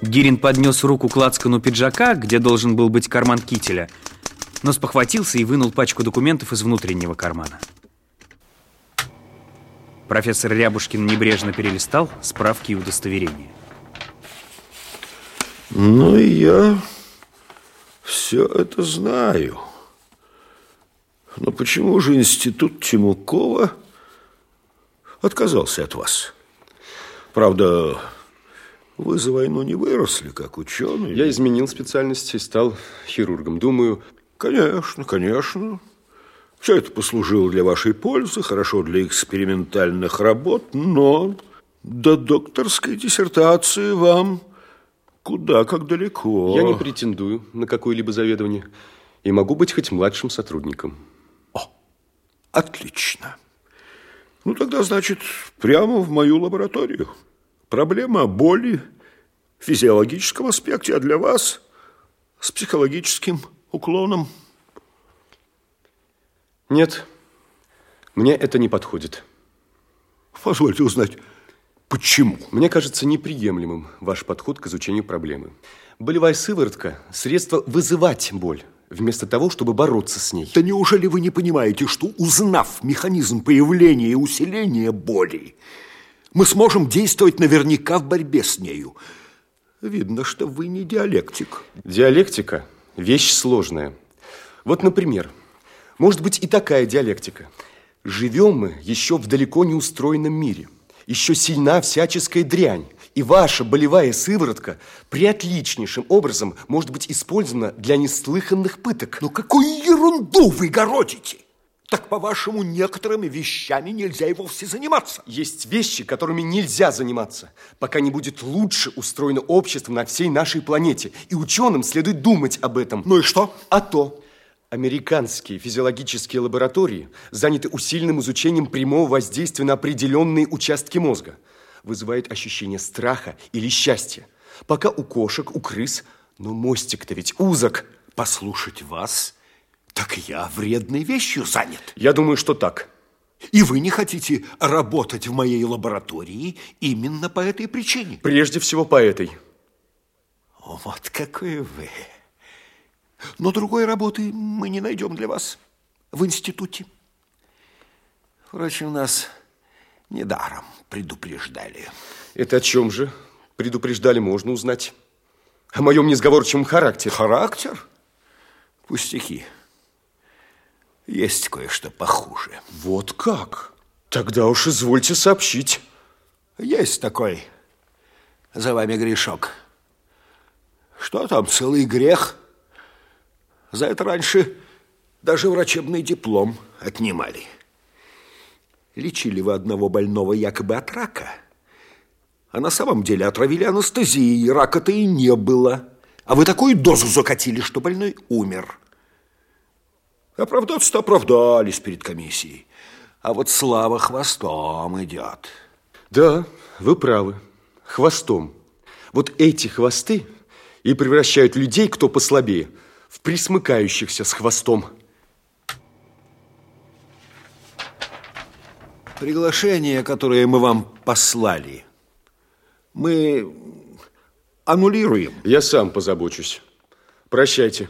Гирин поднес руку к лацкану пиджака, где должен был быть карман кителя, но спохватился и вынул пачку документов из внутреннего кармана. Профессор Рябушкин небрежно перелистал справки и удостоверения. Ну, и я все это знаю. Но почему же институт Тимукова отказался от вас? Правда, вы за войну не выросли, как ученый. Я изменил специальность и стал хирургом. Думаю... Конечно, конечно. Все это послужило для вашей пользы, хорошо для экспериментальных работ, но до докторской диссертации вам куда как далеко. Я не претендую на какое-либо заведование и могу быть хоть младшим сотрудником. О, отлично. Ну, тогда, значит, прямо в мою лабораторию. Проблема боли в физиологическом аспекте, а для вас с психологическим уклоном – нет, мне это не подходит. Позвольте узнать, почему? Мне кажется неприемлемым ваш подход к изучению проблемы. Болевая сыворотка – средство вызывать боль, вместо того, чтобы бороться с ней. Да неужели вы не понимаете, что узнав механизм появления и усиления боли, мы сможем действовать наверняка в борьбе с нею? Видно, что вы не диалектик. Диалектика – вещь сложная. Вот, например, может быть и такая диалектика. Живем мы еще в далеко не устроенном мире. Еще сильна всяческая дрянь. И ваша болевая сыворотка приотличнейшим образом может быть использована для неслыханных пыток. Ну какую ерунду вы городите? Так, по-вашему, некоторыми вещами нельзя и вовсе заниматься. Есть вещи, которыми нельзя заниматься, пока не будет лучше устроено общество на всей нашей планете. И ученым следует думать об этом. Ну и что? А то, Американские физиологические лаборатории заняты усиленным изучением прямого воздействия на определенные участки мозга. Вызывает ощущение страха или счастья. Пока у кошек, у крыс, но мостик-то ведь узок. Послушать вас, так я вредной вещью занят. Я думаю, что так. И вы не хотите работать в моей лаборатории именно по этой причине? Прежде всего по этой. Вот какой вы... Но другой работы мы не найдем для вас в институте. Впрочем, нас недаром предупреждали. Это о чем же? Предупреждали, можно узнать. О моем несговорчивом характере. Характер? Пустяки. Есть кое-что похуже. Вот как? Тогда уж извольте сообщить. Есть такой за вами грешок. Что там, целый грех – за это раньше даже врачебный диплом отнимали. Лечили вы одного больного якобы от рака, а на самом деле отравили анестезией, рака-то и не было. А вы такую дозу закатили, что больной умер. Оправдаться-то оправдались перед комиссией. А вот слава хвостом идет. Да, вы правы. Хвостом. Вот эти хвосты и превращают людей, кто послабее – в присмыкающихся с хвостом. Приглашение, которое мы вам послали, мы аннулируем. Я сам позабочусь. Прощайте.